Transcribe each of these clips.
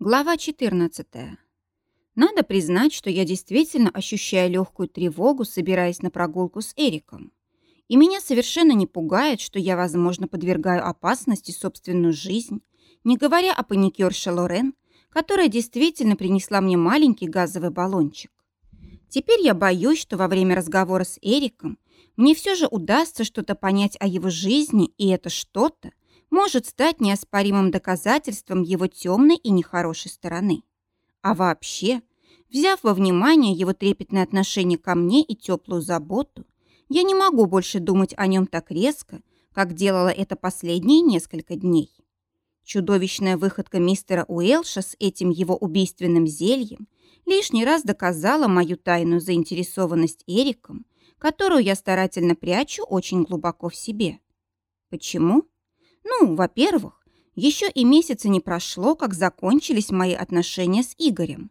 Глава 14. Надо признать, что я действительно ощущаю легкую тревогу, собираясь на прогулку с Эриком. И меня совершенно не пугает, что я, возможно, подвергаю опасности собственную жизнь, не говоря о паникерше Лорен, которая действительно принесла мне маленький газовый баллончик. Теперь я боюсь, что во время разговора с Эриком мне все же удастся что-то понять о его жизни, и это что-то – может стать неоспоримым доказательством его темной и нехорошей стороны. А вообще, взяв во внимание его трепетное отношение ко мне и теплую заботу, я не могу больше думать о нем так резко, как делала это последние несколько дней. Чудовищная выходка мистера Уэлша с этим его убийственным зельем лишний раз доказала мою тайную заинтересованность Эриком, которую я старательно прячу очень глубоко в себе. Почему? Ну, во-первых, еще и месяца не прошло, как закончились мои отношения с Игорем.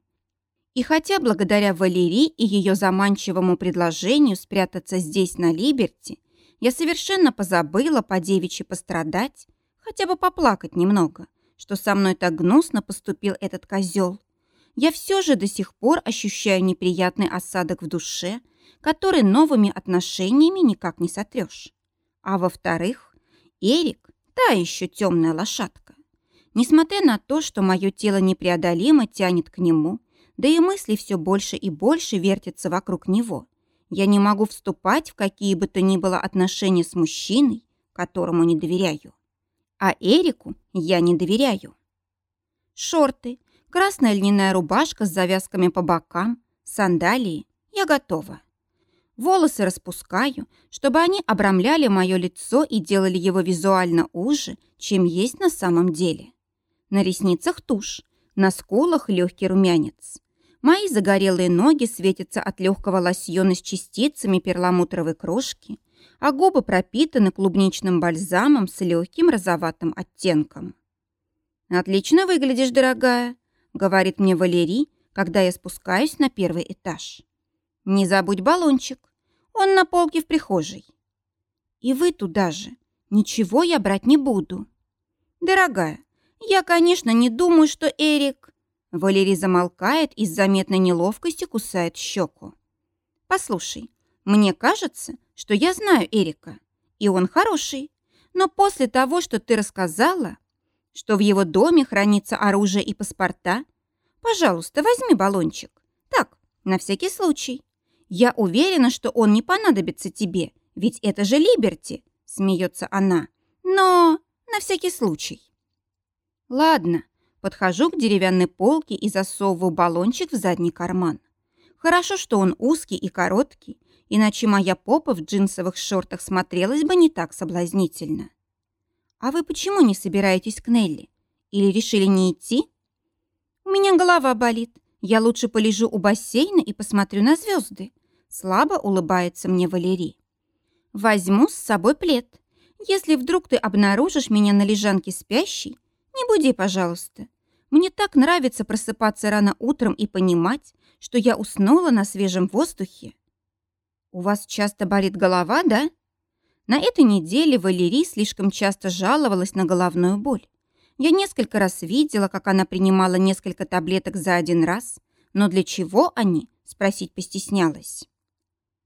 И хотя благодаря Валерии и ее заманчивому предложению спрятаться здесь, на Либерти, я совершенно позабыла по девичьи пострадать, хотя бы поплакать немного, что со мной так гнусно поступил этот козел, я все же до сих пор ощущаю неприятный осадок в душе, который новыми отношениями никак не сотрешь. А во-вторых, Эрик Та еще темная лошадка. Несмотря на то, что мое тело непреодолимо тянет к нему, да и мысли все больше и больше вертятся вокруг него, я не могу вступать в какие бы то ни было отношения с мужчиной, которому не доверяю. А Эрику я не доверяю. Шорты, красная льняная рубашка с завязками по бокам, сандалии. Я готова. Волосы распускаю, чтобы они обрамляли мое лицо и делали его визуально уже, чем есть на самом деле. На ресницах тушь, на скулах легкий румянец. Мои загорелые ноги светятся от легкого лосьона с частицами перламутровой крошки, а губы пропитаны клубничным бальзамом с легким розоватым оттенком. «Отлично выглядишь, дорогая», — говорит мне Валерий, когда я спускаюсь на первый этаж. Не забудь баллончик. Он на полке в прихожей. И вы туда же. Ничего я брать не буду. Дорогая, я, конечно, не думаю, что Эрик... Валерий замолкает и с заметной неловкостью кусает щеку. Послушай, мне кажется, что я знаю Эрика, и он хороший. Но после того, что ты рассказала, что в его доме хранится оружие и паспорта, пожалуйста, возьми баллончик. Так, на всякий случай. «Я уверена, что он не понадобится тебе, ведь это же Либерти», — смеется она. «Но на всякий случай». «Ладно», подхожу к деревянной полке и засовываю баллончик в задний карман. Хорошо, что он узкий и короткий, иначе моя попа в джинсовых шортах смотрелась бы не так соблазнительно. «А вы почему не собираетесь к Нелли? Или решили не идти?» «У меня голова болит. Я лучше полежу у бассейна и посмотрю на звезды», Слабо улыбается мне Валерий. Возьму с собой плед. Если вдруг ты обнаружишь меня на лежанке спящей, не буди, пожалуйста. Мне так нравится просыпаться рано утром и понимать, что я уснула на свежем воздухе. У вас часто болит голова, да? На этой неделе Валерий слишком часто жаловалась на головную боль. Я несколько раз видела, как она принимала несколько таблеток за один раз, но для чего они, спросить постеснялась.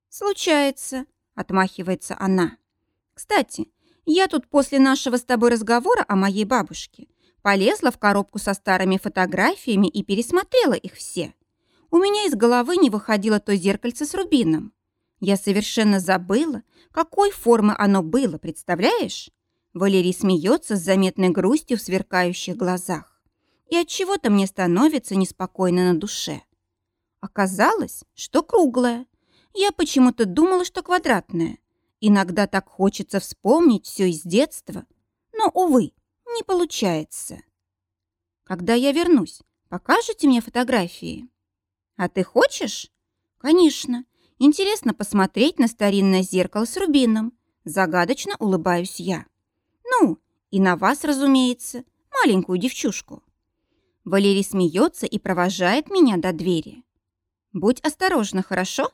«Случается», — отмахивается она. «Кстати, я тут после нашего с тобой разговора о моей бабушке полезла в коробку со старыми фотографиями и пересмотрела их все. У меня из головы не выходило то зеркальце с рубином. Я совершенно забыла, какой формы оно было, представляешь? Валерий смеется с заметной грустью в сверкающих глазах. И от чего то мне становится неспокойно на душе. Оказалось, что круглое, я почему-то думала, что квадратная. Иногда так хочется вспомнить все из детства, но, увы, не получается. Когда я вернусь, покажете мне фотографии? А ты хочешь? Конечно. Интересно посмотреть на старинное зеркало с рубином. Загадочно улыбаюсь я. Ну, и на вас, разумеется, маленькую девчушку. Валерий смеется и провожает меня до двери. Будь осторожна, хорошо?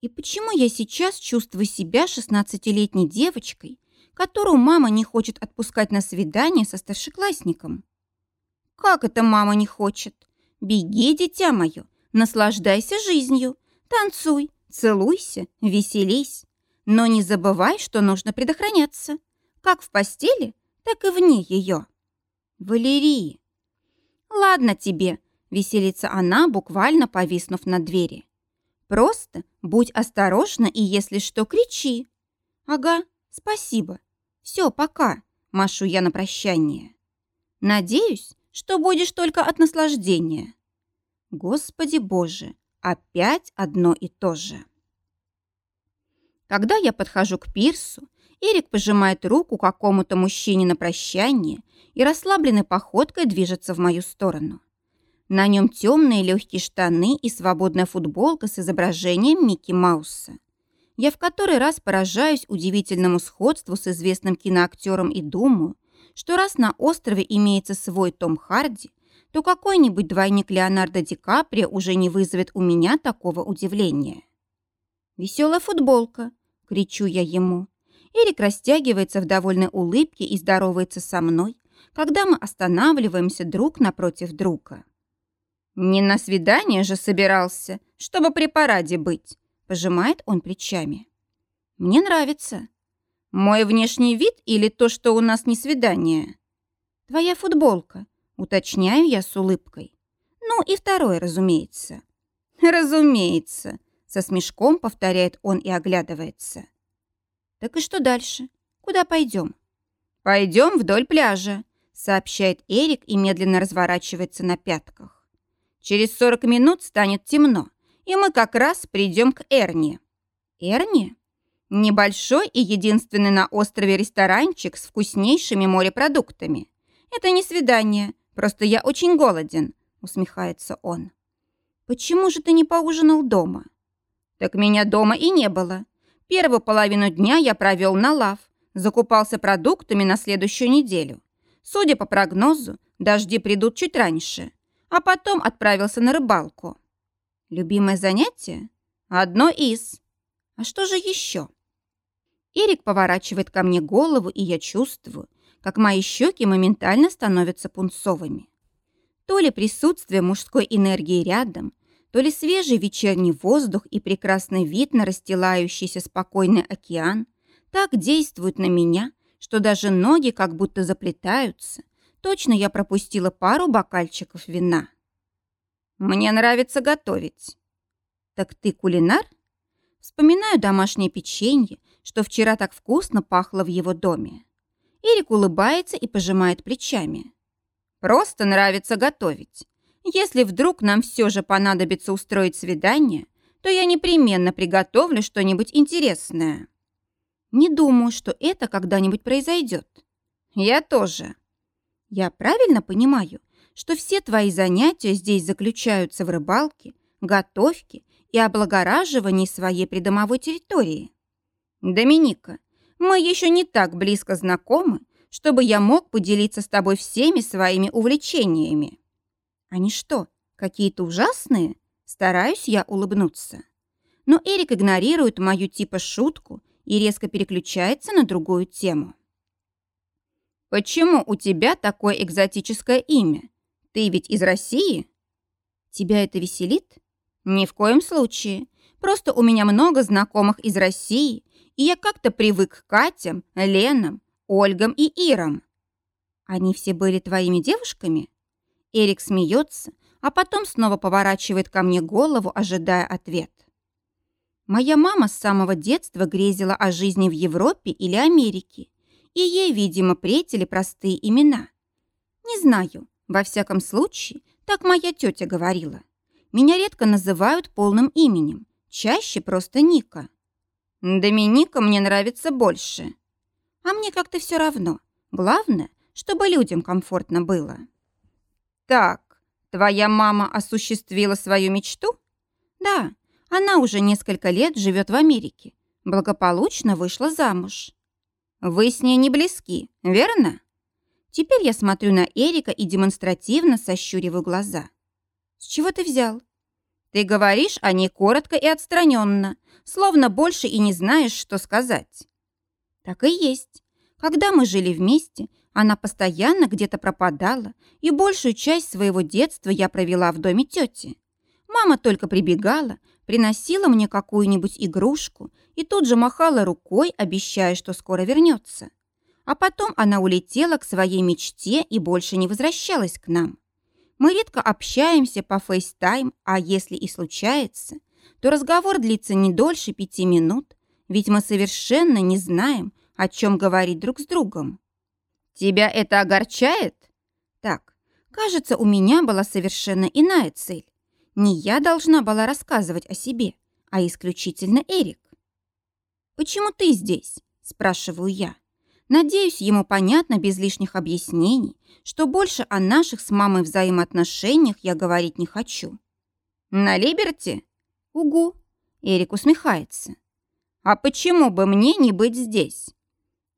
И почему я сейчас чувствую себя шестнадцатилетней девочкой, которую мама не хочет отпускать на свидание со старшеклассником? Как это мама не хочет? Беги, дитя мое, наслаждайся жизнью, танцуй, целуйся, веселись. Но не забывай, что нужно предохраняться. Как в постели, так и вне ее. Валерии. Ладно тебе, веселится она, буквально повиснув на двери. Просто будь осторожна и, если что, кричи. Ага, спасибо. Все, пока, машу я на прощание. Надеюсь, что будешь только от наслаждения. Господи Боже, опять одно и то же. Когда я подхожу к пирсу, Эрик пожимает руку какому-то мужчине на прощание и расслабленной походкой движется в мою сторону. На нем темные легкие штаны и свободная футболка с изображением Микки Мауса. Я в который раз поражаюсь удивительному сходству с известным киноактером и думаю, что раз на острове имеется свой Том Харди, то какой-нибудь двойник Леонардо Ди Каприо уже не вызовет у меня такого удивления. «Веселая футболка», — кричу я ему. Эрик растягивается в довольной улыбке и здоровается со мной, когда мы останавливаемся друг напротив друга. «Не на свидание же собирался, чтобы при параде быть», — пожимает он плечами. «Мне нравится. Мой внешний вид или то, что у нас не свидание?» «Твоя футболка», — уточняю я с улыбкой. «Ну и второе, разумеется». «Разумеется», — со смешком повторяет он и оглядывается. «Так и что дальше? Куда пойдем?» «Пойдем вдоль пляжа», — сообщает Эрик и медленно разворачивается на пятках. «Через 40 минут станет темно, и мы как раз придем к Эрни». «Эрни?» Небольшой и единственный на острове ресторанчик с вкуснейшими морепродуктами. Это не свидание, просто я очень голоден, усмехается он. Почему же ты не поужинал дома? Так меня дома и не было. Первую половину дня я провел на лав, закупался продуктами на следующую неделю. Судя по прогнозу, дожди придут чуть раньше, а потом отправился на рыбалку. Любимое занятие? Одно из. А что же еще? Эрик поворачивает ко мне голову, и я чувствую, как мои щеки моментально становятся пунцовыми. То ли присутствие мужской энергии рядом, то ли свежий вечерний воздух и прекрасный вид на расстилающийся спокойный океан так действуют на меня, что даже ноги как будто заплетаются. Точно я пропустила пару бокальчиков вина. Мне нравится готовить. Так ты кулинар? Вспоминаю домашнее печенье, что вчера так вкусно пахло в его доме. Эрик улыбается и пожимает плечами. Просто нравится готовить. Если вдруг нам все же понадобится устроить свидание, то я непременно приготовлю что-нибудь интересное. Не думаю, что это когда-нибудь произойдет. Я тоже. Я правильно понимаю, что все твои занятия здесь заключаются в рыбалке, готовке и облагораживании своей придомовой территории? Доминика, мы еще не так близко знакомы, чтобы я мог поделиться с тобой всеми своими увлечениями. Они что, какие-то ужасные? Стараюсь я улыбнуться. Но Эрик игнорирует мою типа шутку и резко переключается на другую тему. «Почему у тебя такое экзотическое имя? Ты ведь из России?» «Тебя это веселит?» «Ни в коем случае. Просто у меня много знакомых из России, и я как-то привык к Катям, Ленам, Ольгам и Ирам. Они все были твоими девушками?» Эрик смеется, а потом снова поворачивает ко мне голову, ожидая ответ. Моя мама с самого детства грезила о жизни в Европе или Америке, и ей, видимо, претели простые имена. Не знаю, во всяком случае, так моя тетя говорила. Меня редко называют полным именем, чаще просто Ника. Доминика мне нравится больше. А мне как-то все равно. Главное, чтобы людям комфортно было. «Так, твоя мама осуществила свою мечту?» «Да, она уже несколько лет живет в Америке. Благополучно вышла замуж». «Вы с ней не близки, верно?» Теперь я смотрю на Эрика и демонстративно сощуриваю глаза. «С чего ты взял?» «Ты говоришь о ней коротко и отстраненно, словно больше и не знаешь, что сказать». «Так и есть. Когда мы жили вместе, Она постоянно где-то пропадала, и большую часть своего детства я провела в доме тети. Мама только прибегала, приносила мне какую-нибудь игрушку и тут же махала рукой, обещая, что скоро вернется. А потом она улетела к своей мечте и больше не возвращалась к нам. Мы редко общаемся по FaceTime, а если и случается, то разговор длится не дольше пяти минут, ведь мы совершенно не знаем, о чем говорить друг с другом. Тебя это огорчает? Так, кажется, у меня была совершенно иная цель. Не я должна была рассказывать о себе, а исключительно Эрик. «Почему ты здесь?» – спрашиваю я. Надеюсь, ему понятно без лишних объяснений, что больше о наших с мамой взаимоотношениях я говорить не хочу. «На Либерти?» «Угу», – Эрик усмехается. «А почему бы мне не быть здесь?»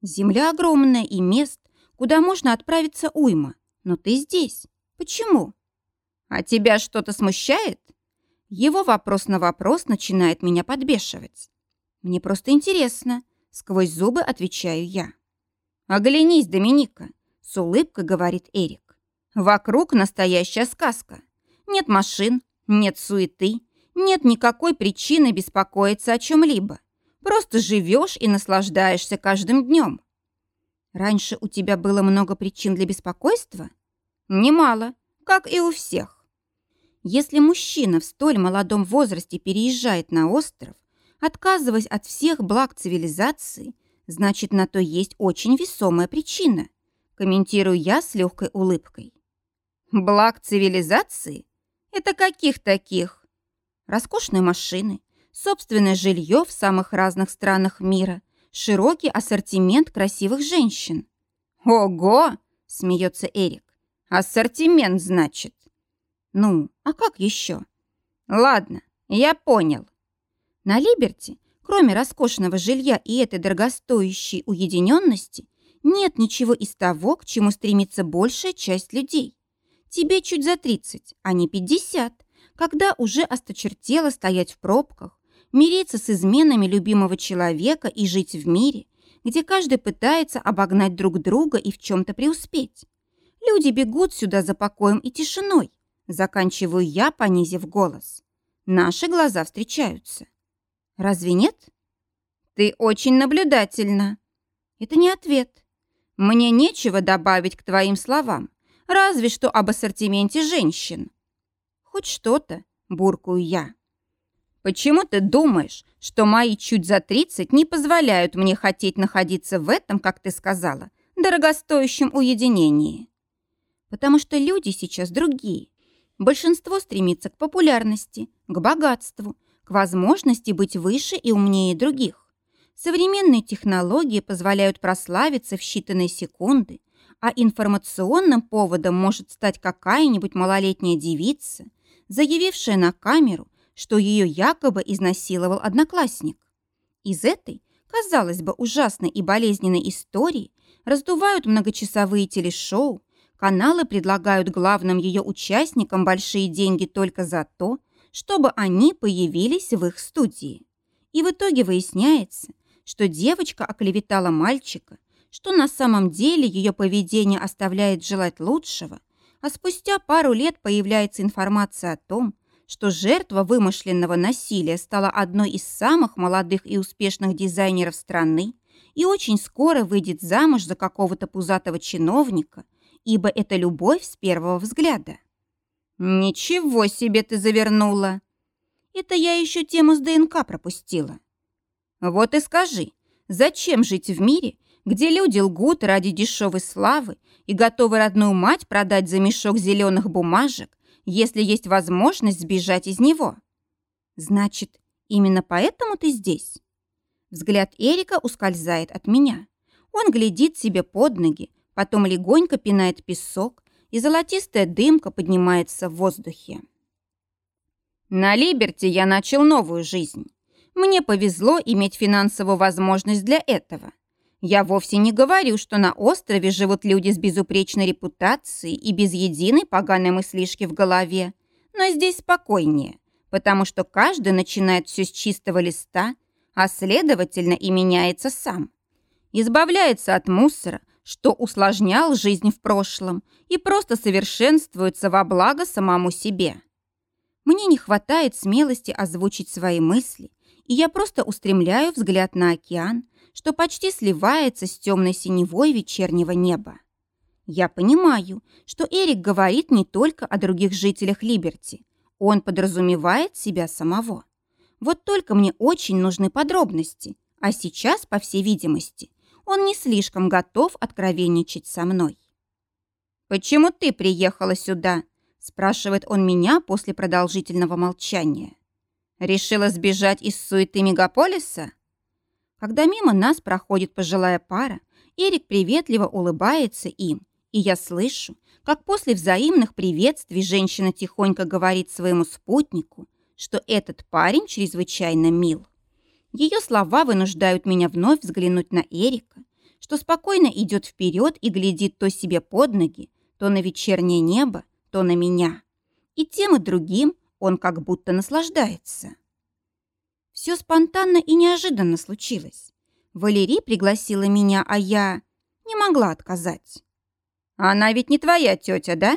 «Земля огромная и мест, куда можно отправиться уйма, но ты здесь. Почему?» «А тебя что-то смущает?» Его вопрос на вопрос начинает меня подбешивать. «Мне просто интересно», — сквозь зубы отвечаю я. «Оглянись, Доминика», — с улыбкой говорит Эрик. «Вокруг настоящая сказка. Нет машин, нет суеты, нет никакой причины беспокоиться о чем-либо. Просто живешь и наслаждаешься каждым днем. Раньше у тебя было много причин для беспокойства? Немало, как и у всех. Если мужчина в столь молодом возрасте переезжает на остров, отказываясь от всех благ цивилизации, значит, на то есть очень весомая причина, комментирую я с легкой улыбкой. Благ цивилизации? Это каких таких? Роскошные машины, собственное жилье в самых разных странах мира, широкий ассортимент красивых женщин. «Ого!» – смеется Эрик. «Ассортимент, значит?» «Ну, а как еще?» «Ладно, я понял». На Либерти, кроме роскошного жилья и этой дорогостоящей уединенности, нет ничего из того, к чему стремится большая часть людей. Тебе чуть за 30, а не 50, когда уже осточертело стоять в пробках, мириться с изменами любимого человека и жить в мире, где каждый пытается обогнать друг друга и в чем-то преуспеть. Люди бегут сюда за покоем и тишиной. Заканчиваю я, понизив голос. Наши глаза встречаются. Разве нет? Ты очень наблюдательна. Это не ответ. Мне нечего добавить к твоим словам, разве что об ассортименте женщин. Хоть что-то, буркую я. Почему ты думаешь, что мои чуть за 30 не позволяют мне хотеть находиться в этом, как ты сказала, дорогостоящем уединении? Потому что люди сейчас другие. Большинство стремится к популярности, к богатству, к возможности быть выше и умнее других. Современные технологии позволяют прославиться в считанные секунды, а информационным поводом может стать какая-нибудь малолетняя девица, заявившая на камеру, что ее якобы изнасиловал одноклассник. Из этой, казалось бы, ужасной и болезненной истории раздувают многочасовые телешоу, каналы предлагают главным ее участникам большие деньги только за то, чтобы они появились в их студии. И в итоге выясняется, что девочка оклеветала мальчика, что на самом деле ее поведение оставляет желать лучшего, а спустя пару лет появляется информация о том, что жертва вымышленного насилия стала одной из самых молодых и успешных дизайнеров страны и очень скоро выйдет замуж за какого-то пузатого чиновника, ибо это любовь с первого взгляда. «Ничего себе ты завернула!» Это я еще тему с ДНК пропустила. Вот и скажи, зачем жить в мире, где люди лгут ради дешевой славы и готовы родную мать продать за мешок зеленых бумажек, если есть возможность сбежать из него. Значит, именно поэтому ты здесь? Взгляд Эрика ускользает от меня. Он глядит себе под ноги, потом легонько пинает песок, и золотистая дымка поднимается в воздухе. На Либерти я начал новую жизнь. Мне повезло иметь финансовую возможность для этого. Я вовсе не говорю, что на острове живут люди с безупречной репутацией и без единой поганой мыслишки в голове. Но здесь спокойнее, потому что каждый начинает все с чистого листа, а следовательно и меняется сам. Избавляется от мусора, что усложнял жизнь в прошлом и просто совершенствуется во благо самому себе. Мне не хватает смелости озвучить свои мысли, и я просто устремляю взгляд на океан, что почти сливается с темной синевой вечернего неба. Я понимаю, что Эрик говорит не только о других жителях Либерти. Он подразумевает себя самого. Вот только мне очень нужны подробности, а сейчас, по всей видимости, он не слишком готов откровенничать со мной. «Почему ты приехала сюда?» спрашивает он меня после продолжительного молчания. Решила сбежать из суеты мегаполиса? Когда мимо нас проходит пожилая пара, Эрик приветливо улыбается им, и я слышу, как после взаимных приветствий женщина тихонько говорит своему спутнику, что этот парень чрезвычайно мил. Ее слова вынуждают меня вновь взглянуть на Эрика, что спокойно идет вперед и глядит то себе под ноги, то на вечернее небо, то на меня. И тем и другим он как будто наслаждается. Все спонтанно и неожиданно случилось. Валерий пригласила меня, а я не могла отказать. «Она ведь не твоя тетя, да?»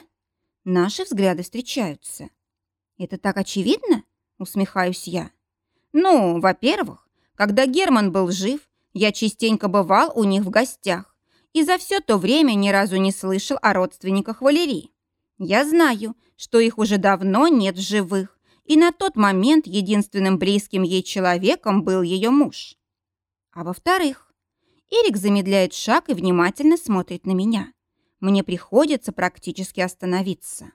Наши взгляды встречаются. «Это так очевидно?» — усмехаюсь я. «Ну, во-первых, когда Герман был жив, я частенько бывал у них в гостях и за все то время ни разу не слышал о родственниках Валерии. Я знаю, что их уже давно нет в живых, и на тот момент единственным близким ей человеком был ее муж. А во-вторых, Эрик замедляет шаг и внимательно смотрит на меня. Мне приходится практически остановиться.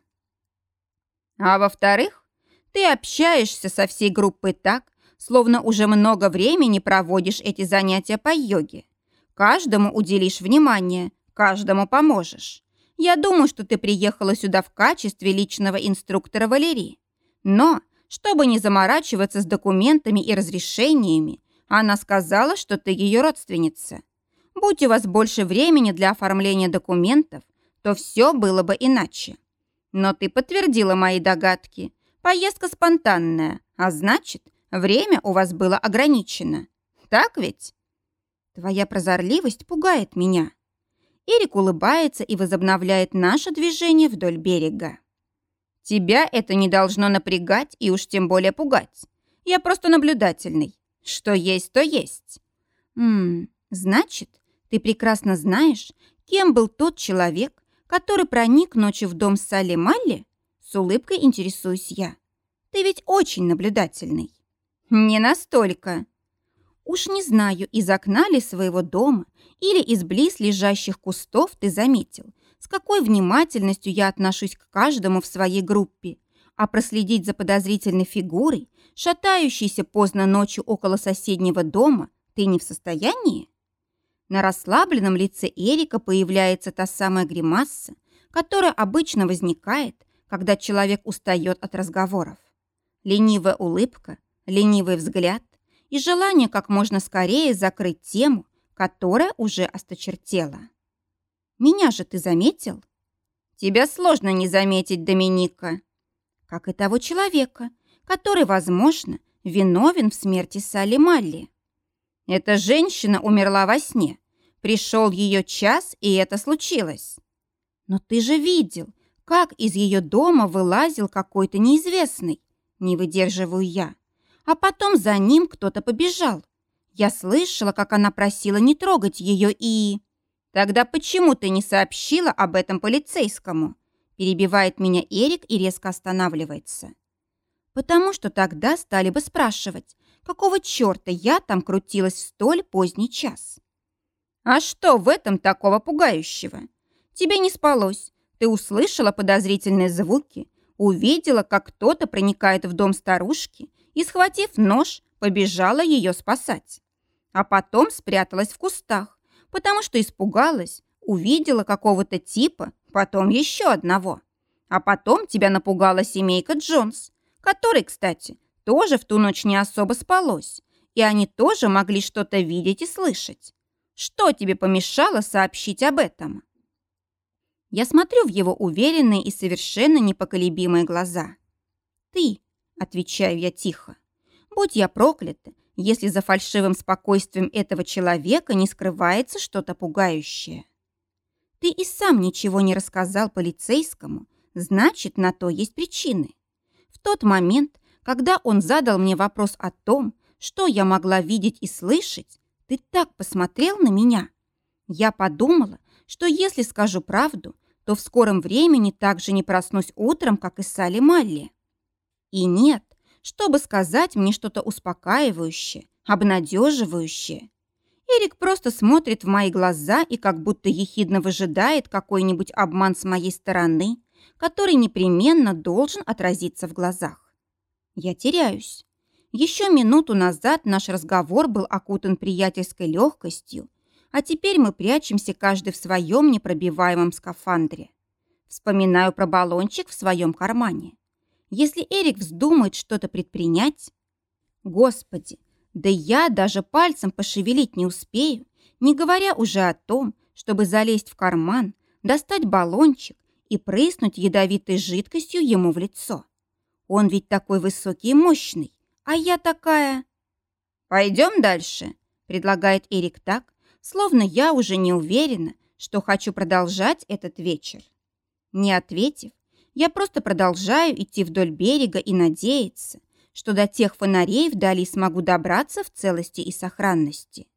А во-вторых, ты общаешься со всей группой так, словно уже много времени проводишь эти занятия по йоге. Каждому уделишь внимание, каждому поможешь. Я думаю, что ты приехала сюда в качестве личного инструктора Валерии. Но, чтобы не заморачиваться с документами и разрешениями, она сказала, что ты ее родственница. Будь у вас больше времени для оформления документов, то все было бы иначе. Но ты подтвердила мои догадки. Поездка спонтанная, а значит, время у вас было ограничено. Так ведь? Твоя прозорливость пугает меня. Эрик улыбается и возобновляет наше движение вдоль берега. Тебя это не должно напрягать и уж тем более пугать. Я просто наблюдательный. Что есть, то есть. Ммм, значит, ты прекрасно знаешь, кем был тот человек, который проник ночью в дом Салли Малли? С улыбкой интересуюсь я. Ты ведь очень наблюдательный. Не настолько. Уж не знаю, из окна ли своего дома или из близ лежащих кустов ты заметил, с какой внимательностью я отношусь к каждому в своей группе, а проследить за подозрительной фигурой, шатающейся поздно ночью около соседнего дома, ты не в состоянии? На расслабленном лице Эрика появляется та самая гримаса, которая обычно возникает, когда человек устает от разговоров. Ленивая улыбка, ленивый взгляд, и желание как можно скорее закрыть тему, которая уже осточертела. «Меня же ты заметил?» «Тебя сложно не заметить, Доминика». «Как и того человека, который, возможно, виновен в смерти Салли Малли». «Эта женщина умерла во сне. Пришел ее час, и это случилось». «Но ты же видел, как из ее дома вылазил какой-то неизвестный. Не выдерживаю я а потом за ним кто-то побежал. Я слышала, как она просила не трогать ее и... «Тогда почему ты не сообщила об этом полицейскому?» Перебивает меня Эрик и резко останавливается. «Потому что тогда стали бы спрашивать, какого черта я там крутилась в столь поздний час?» «А что в этом такого пугающего? Тебе не спалось, ты услышала подозрительные звуки, увидела, как кто-то проникает в дом старушки и, схватив нож, побежала ее спасать. А потом спряталась в кустах, потому что испугалась, увидела какого-то типа, потом еще одного. А потом тебя напугала семейка Джонс, которой, кстати, тоже в ту ночь не особо спалось, и они тоже могли что-то видеть и слышать. Что тебе помешало сообщить об этом? Я смотрю в его уверенные и совершенно непоколебимые глаза. «Ты», Отвечаю я тихо. Будь я проклята, если за фальшивым спокойствием этого человека не скрывается что-то пугающее. Ты и сам ничего не рассказал полицейскому, значит, на то есть причины. В тот момент, когда он задал мне вопрос о том, что я могла видеть и слышать, ты так посмотрел на меня. Я подумала, что если скажу правду, то в скором времени так же не проснусь утром, как и Салли Малли. И нет, чтобы сказать мне что-то успокаивающее, обнадеживающее. Эрик просто смотрит в мои глаза и как будто ехидно выжидает какой-нибудь обман с моей стороны, который непременно должен отразиться в глазах. Я теряюсь. Еще минуту назад наш разговор был окутан приятельской легкостью, а теперь мы прячемся каждый в своем непробиваемом скафандре. Вспоминаю про баллончик в своем кармане. Если Эрик вздумает что-то предпринять... Господи, да я даже пальцем пошевелить не успею, не говоря уже о том, чтобы залезть в карман, достать баллончик и прыснуть ядовитой жидкостью ему в лицо. Он ведь такой высокий и мощный, а я такая... «Пойдем дальше», — предлагает Эрик так, словно я уже не уверена, что хочу продолжать этот вечер. Не ответив, я просто продолжаю идти вдоль берега и надеяться, что до тех фонарей вдали смогу добраться в целости и сохранности.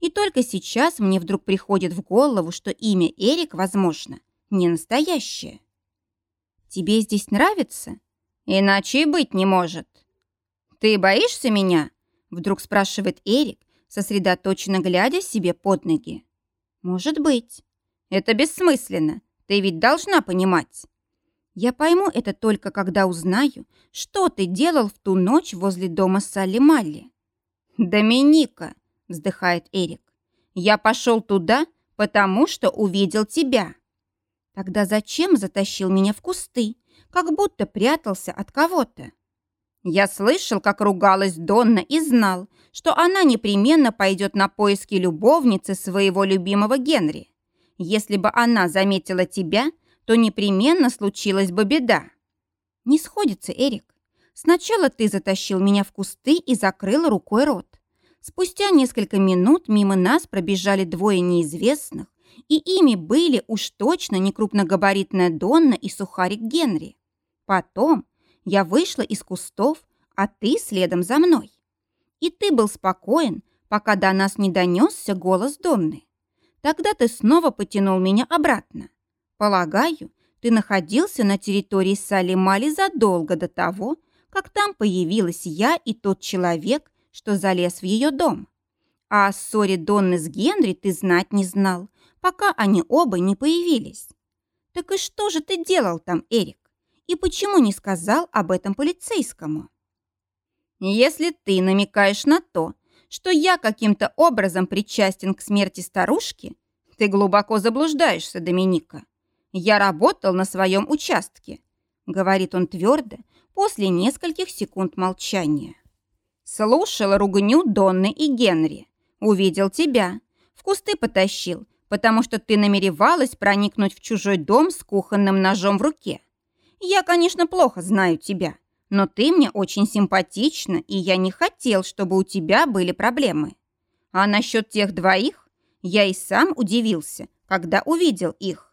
И только сейчас мне вдруг приходит в голову, что имя Эрик, возможно, не настоящее. «Тебе здесь нравится?» «Иначе и быть не может». «Ты боишься меня?» Вдруг спрашивает Эрик, сосредоточенно глядя себе под ноги. «Может быть. Это бессмысленно. Ты ведь должна понимать». «Я пойму это только, когда узнаю, что ты делал в ту ночь возле дома Салли Малли». «Доминика», — вздыхает Эрик, — «я пошел туда, потому что увидел тебя». «Тогда зачем затащил меня в кусты, как будто прятался от кого-то?» Я слышал, как ругалась Донна и знал, что она непременно пойдет на поиски любовницы своего любимого Генри. Если бы она заметила тебя, то непременно случилась бы беда. Не сходится, Эрик. Сначала ты затащил меня в кусты и закрыл рукой рот. Спустя несколько минут мимо нас пробежали двое неизвестных, и ими были уж точно не крупногабаритная Донна и сухарик Генри. Потом я вышла из кустов, а ты следом за мной. И ты был спокоен, пока до нас не донесся голос Донны. Тогда ты снова потянул меня обратно. Полагаю, ты находился на территории Салимали задолго до того, как там появилась я и тот человек, что залез в ее дом. А о ссоре Донны с Генри ты знать не знал, пока они оба не появились. Так и что же ты делал там, Эрик? И почему не сказал об этом полицейскому? Если ты намекаешь на то, что я каким-то образом причастен к смерти старушки, ты глубоко заблуждаешься, Доминика. Я работал на своем участке, говорит он твердо после нескольких секунд молчания. Слушал ругню Донны и Генри. Увидел тебя. В кусты потащил, потому что ты намеревалась проникнуть в чужой дом с кухонным ножом в руке. Я, конечно, плохо знаю тебя, но ты мне очень симпатична, и я не хотел, чтобы у тебя были проблемы. А насчет тех двоих я и сам удивился, когда увидел их.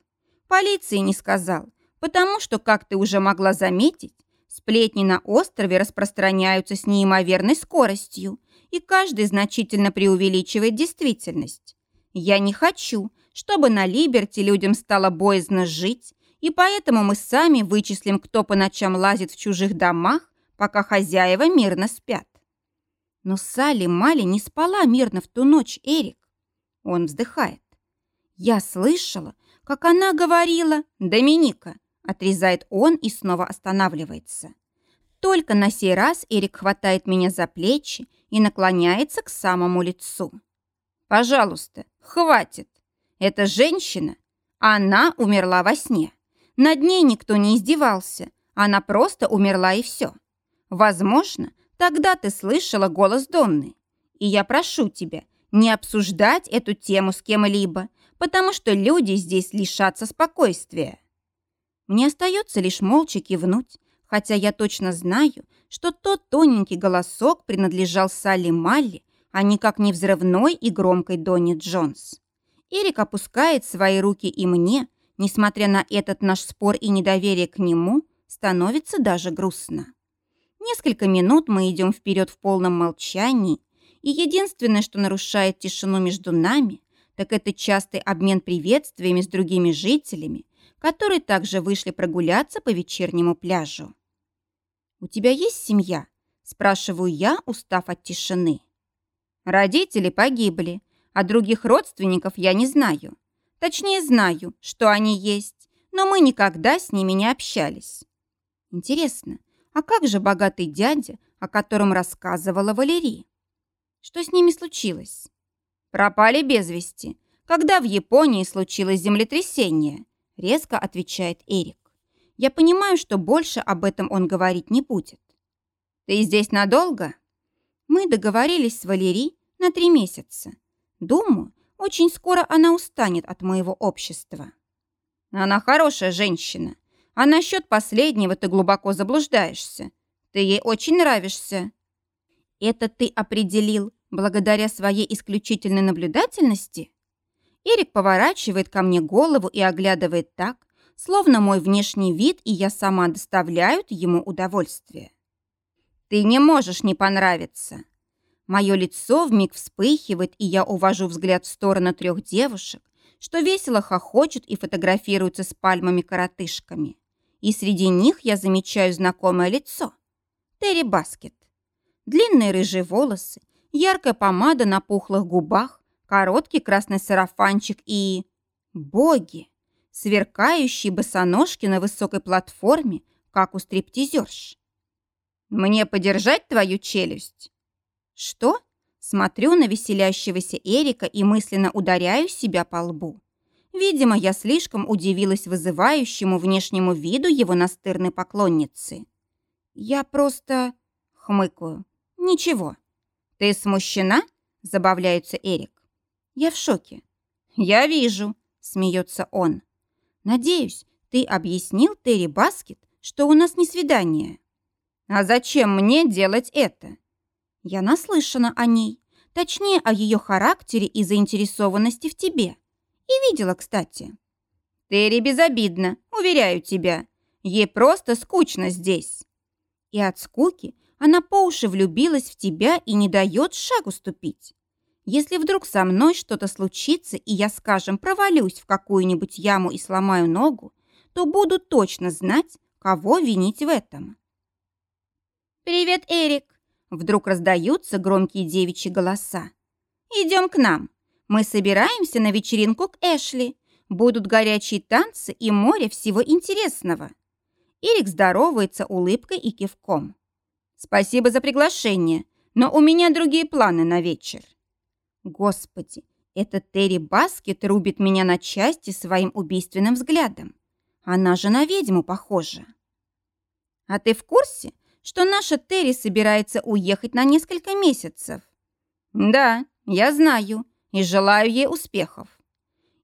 Полиции не сказал, потому что, как ты уже могла заметить, сплетни на острове распространяются с неимоверной скоростью, и каждый значительно преувеличивает действительность. Я не хочу, чтобы на Либерти людям стало боязно жить, и поэтому мы сами вычислим, кто по ночам лазит в чужих домах, пока хозяева мирно спят. Но Салли Мали не спала мирно в ту ночь, Эрик. Он вздыхает. Я слышала, как она говорила «Доминика», отрезает он и снова останавливается. Только на сей раз Эрик хватает меня за плечи и наклоняется к самому лицу. «Пожалуйста, хватит. Эта женщина, она умерла во сне. Над ней никто не издевался. Она просто умерла и все. Возможно, тогда ты слышала голос Донны. И я прошу тебя не обсуждать эту тему с кем-либо, потому что люди здесь лишатся спокойствия. Мне остается лишь молча кивнуть, хотя я точно знаю, что тот тоненький голосок принадлежал Салли Малли, а никак не взрывной и громкой Донни Джонс. Эрик опускает свои руки и мне, несмотря на этот наш спор и недоверие к нему, становится даже грустно. Несколько минут мы идем вперед в полном молчании, и единственное, что нарушает тишину между нами, так это частый обмен приветствиями с другими жителями, которые также вышли прогуляться по вечернему пляжу. «У тебя есть семья?» – спрашиваю я, устав от тишины. Родители погибли, а других родственников я не знаю. Точнее, знаю, что они есть, но мы никогда с ними не общались. Интересно, а как же богатый дядя, о котором рассказывала Валерия? Что с ними случилось? Пропали без вести, когда в Японии случилось землетрясение, резко отвечает Эрик. Я понимаю, что больше об этом он говорить не будет. Ты здесь надолго? Мы договорились с Валерией на три месяца. Думаю, очень скоро она устанет от моего общества. Она хорошая женщина. А насчет последнего ты глубоко заблуждаешься. Ты ей очень нравишься. Это ты определил благодаря своей исключительной наблюдательности? Эрик поворачивает ко мне голову и оглядывает так, словно мой внешний вид и я сама доставляют ему удовольствие. Ты не можешь не понравиться. Мое лицо вмиг вспыхивает, и я увожу взгляд в сторону трех девушек, что весело хохочут и фотографируются с пальмами-коротышками. И среди них я замечаю знакомое лицо. Терри Баскет. Длинные рыжие волосы, яркая помада на пухлых губах, короткий красный сарафанчик и... Боги! Сверкающие босоножки на высокой платформе, как у стриптизерш. «Мне подержать твою челюсть?» «Что?» Смотрю на веселящегося Эрика и мысленно ударяю себя по лбу. Видимо, я слишком удивилась вызывающему внешнему виду его настырной поклонницы. Я просто... хмыкаю. Ничего. Ты смущена? Забавляется Эрик. Я в шоке. Я вижу, смеется он. Надеюсь, ты объяснил Терри Баскет, что у нас не свидание. А зачем мне делать это? Я наслышана о ней, точнее, о ее характере и заинтересованности в тебе. И видела, кстати. Терри безобидна, уверяю тебя. Ей просто скучно здесь. И от скуки она по уши влюбилась в тебя и не дает шагу ступить. Если вдруг со мной что-то случится, и я, скажем, провалюсь в какую-нибудь яму и сломаю ногу, то буду точно знать, кого винить в этом. «Привет, Эрик!» Вдруг раздаются громкие девичьи голоса. «Идем к нам. Мы собираемся на вечеринку к Эшли. Будут горячие танцы и море всего интересного». Эрик здоровается улыбкой и кивком. «Спасибо за приглашение, но у меня другие планы на вечер». Господи, этот Терри Баскет рубит меня на части своим убийственным взглядом. Она же на ведьму похожа. А ты в курсе, что наша Терри собирается уехать на несколько месяцев. Да, я знаю и желаю ей успехов.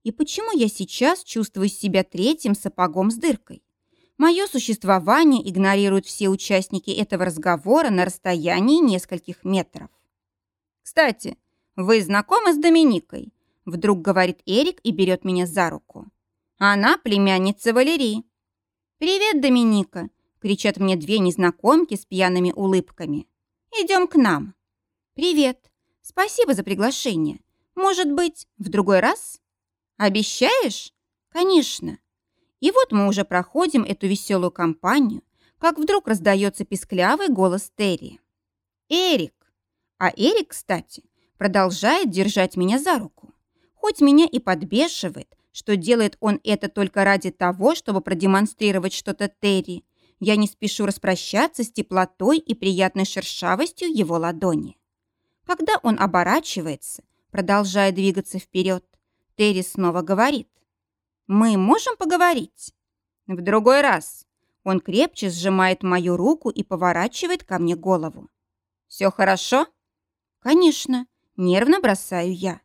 И почему я сейчас чувствую себя третьим сапогом с дыркой? Мое существование игнорируют все участники этого разговора на расстоянии нескольких метров. Кстати, вы знакомы с Доминикой? Вдруг говорит Эрик и берет меня за руку. Она племянница Валерии. «Привет, Доминика!» кричат мне две незнакомки с пьяными улыбками. «Идем к нам». «Привет. Спасибо за приглашение. Может быть, в другой раз?» «Обещаешь?» «Конечно». И вот мы уже проходим эту веселую компанию, как вдруг раздается писклявый голос Терри. «Эрик!» А Эрик, кстати, продолжает держать меня за руку. Хоть меня и подбешивает, что делает он это только ради того, чтобы продемонстрировать что-то Терри, я не спешу распрощаться с теплотой и приятной шершавостью его ладони. Когда он оборачивается, продолжая двигаться вперед, Терри снова говорит. «Мы можем поговорить?» «В другой раз». Он крепче сжимает мою руку и поворачивает ко мне голову. «Все хорошо?» «Конечно», — нервно бросаю я.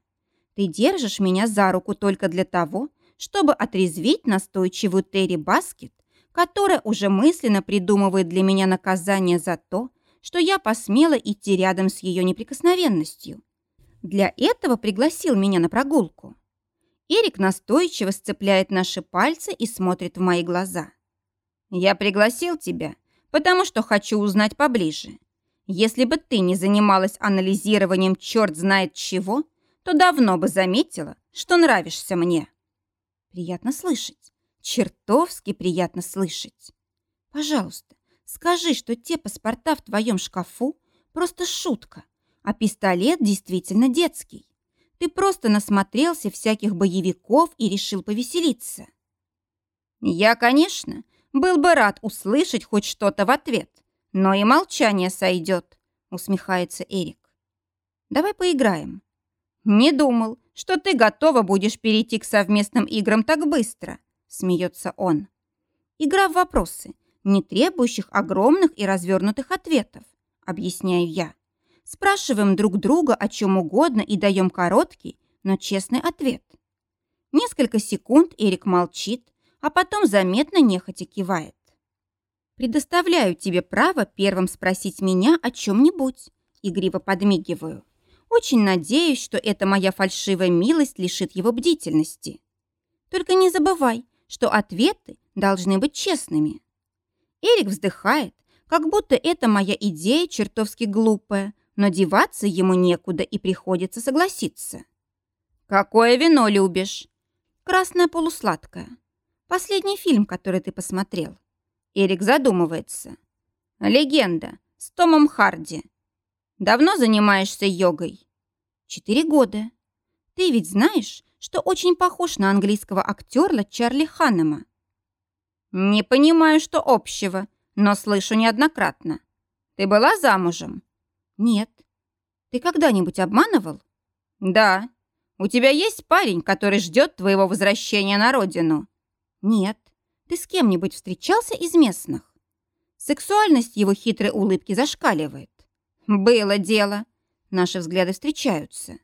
«Ты держишь меня за руку только для того, чтобы отрезвить настойчивую Терри Баскет которая уже мысленно придумывает для меня наказание за то, что я посмела идти рядом с ее неприкосновенностью. Для этого пригласил меня на прогулку. Эрик настойчиво сцепляет наши пальцы и смотрит в мои глаза. «Я пригласил тебя, потому что хочу узнать поближе. Если бы ты не занималась анализированием черт знает чего, то давно бы заметила, что нравишься мне». Приятно слышать. Чертовски приятно слышать. Пожалуйста, скажи, что те паспорта в твоем шкафу просто шутка, а пистолет действительно детский. Ты просто насмотрелся всяких боевиков и решил повеселиться. Я, конечно, был бы рад услышать хоть что-то в ответ, но и молчание сойдет, усмехается Эрик. Давай поиграем. Не думал, что ты готова будешь перейти к совместным играм так быстро, смеется он. Игра в вопросы, не требующих огромных и развернутых ответов, объясняю я. Спрашиваем друг друга о чем угодно и даем короткий, но честный ответ. Несколько секунд Эрик молчит, а потом заметно нехотя кивает. «Предоставляю тебе право первым спросить меня о чем-нибудь», игриво подмигиваю. «Очень надеюсь, что эта моя фальшивая милость лишит его бдительности. Только не забывай, что ответы должны быть честными». Эрик вздыхает, как будто это моя идея чертовски глупая, но деваться ему некуда и приходится согласиться. «Какое вино любишь?» «Красное полусладкое. Последний фильм, который ты посмотрел». Эрик задумывается. «Легенда. С Томом Харди. Давно занимаешься йогой?» «Четыре года. Ты ведь знаешь, что очень похож на английского актера Чарли Ханнема?» «Не понимаю, что общего, но слышу неоднократно. Ты была замужем?» «Нет». «Ты когда-нибудь обманывал?» «Да». «У тебя есть парень, который ждет твоего возвращения на родину?» «Нет». «Ты с кем-нибудь встречался из местных?» Сексуальность его хитрой улыбки зашкаливает. «Было дело». Наши взгляды встречаются.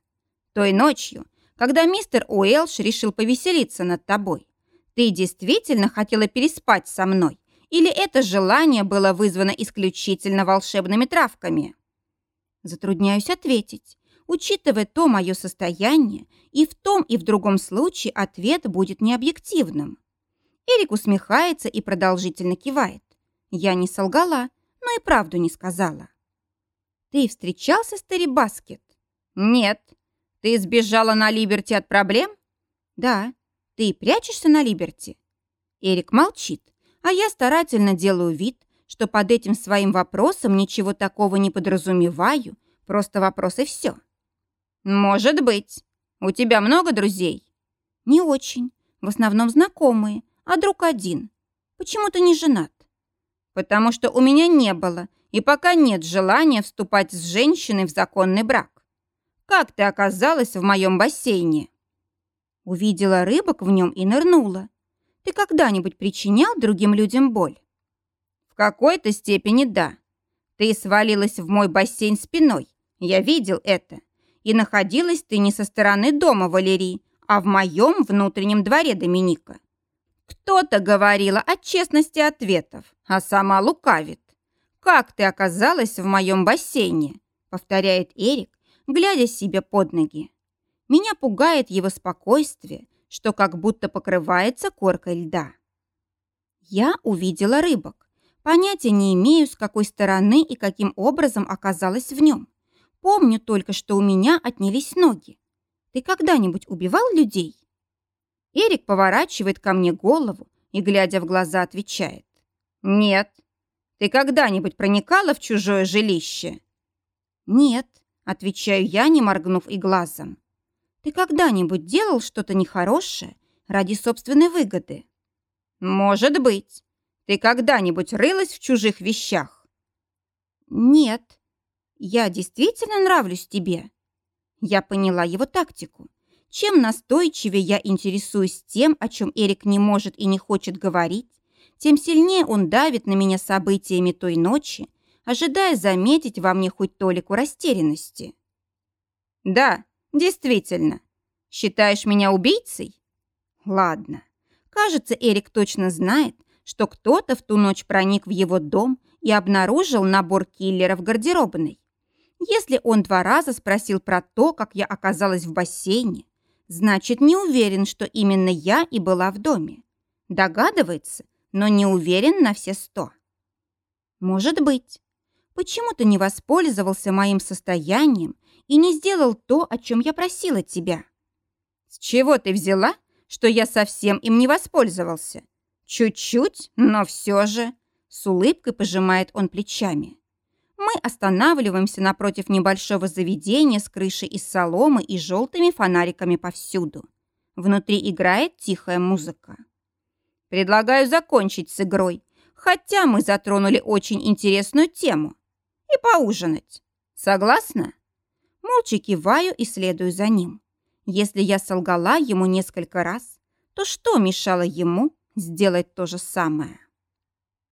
Той ночью, когда мистер Уэлш решил повеселиться над тобой, ты действительно хотела переспать со мной? Или это желание было вызвано исключительно волшебными травками?» Затрудняюсь ответить. Учитывая то мое состояние, и в том, и в другом случае ответ будет необъективным. Эрик усмехается и продолжительно кивает. Я не солгала, но и правду не сказала. «Ты встречался с Терри Баскет?» «Нет». «Ты сбежала на Либерти от проблем?» «Да». «Ты прячешься на Либерти?» Эрик молчит, а я старательно делаю вид, что под этим своим вопросом ничего такого не подразумеваю, просто вопрос и все. «Может быть. У тебя много друзей?» «Не очень. В основном знакомые, а друг один. Почему ты не женат?» «Потому что у меня не было и пока нет желания вступать с женщиной в законный брак. Как ты оказалась в моем бассейне?» Увидела рыбок в нем и нырнула. «Ты когда-нибудь причинял другим людям боль?» В какой-то степени да. Ты свалилась в мой бассейн спиной. Я видел это. И находилась ты не со стороны дома, Валерий, а в моем внутреннем дворе, Доминика. Кто-то говорила о честности ответов, а сама лукавит. «Как ты оказалась в моем бассейне?» повторяет Эрик, глядя себе под ноги. Меня пугает его спокойствие, что как будто покрывается коркой льда. Я увидела рыбок. Понятия не имею, с какой стороны и каким образом оказалась в нем. Помню только, что у меня отнялись ноги. Ты когда-нибудь убивал людей? Эрик поворачивает ко мне голову и, глядя в глаза, отвечает. Нет. Ты когда-нибудь проникала в чужое жилище? Нет, отвечаю я, не моргнув и глазом. Ты когда-нибудь делал что-то нехорошее ради собственной выгоды? Может быть. Ты когда-нибудь рылась в чужих вещах? Нет. Я действительно нравлюсь тебе. Я поняла его тактику. Чем настойчивее я интересуюсь тем, о чем Эрик не может и не хочет говорить, тем сильнее он давит на меня событиями той ночи, ожидая заметить во мне хоть толику растерянности. «Да, действительно. Считаешь меня убийцей?» «Ладно. Кажется, Эрик точно знает, что кто-то в ту ночь проник в его дом и обнаружил набор киллера в гардеробной. Если он два раза спросил про то, как я оказалась в бассейне, Значит, не уверен, что именно я и была в доме. Догадывается, но не уверен на все сто. Может быть. Почему ты не воспользовался моим состоянием и не сделал то, о чем я просила тебя? С чего ты взяла, что я совсем им не воспользовался? Чуть-чуть, но все же. С улыбкой пожимает он плечами. Мы останавливаемся напротив небольшого заведения с крышей из соломы и желтыми фонариками повсюду. Внутри играет тихая музыка. Предлагаю закончить с игрой, хотя мы затронули очень интересную тему. И поужинать. Согласна? Молча киваю и следую за ним. Если я солгала ему несколько раз, то что мешало ему сделать то же самое?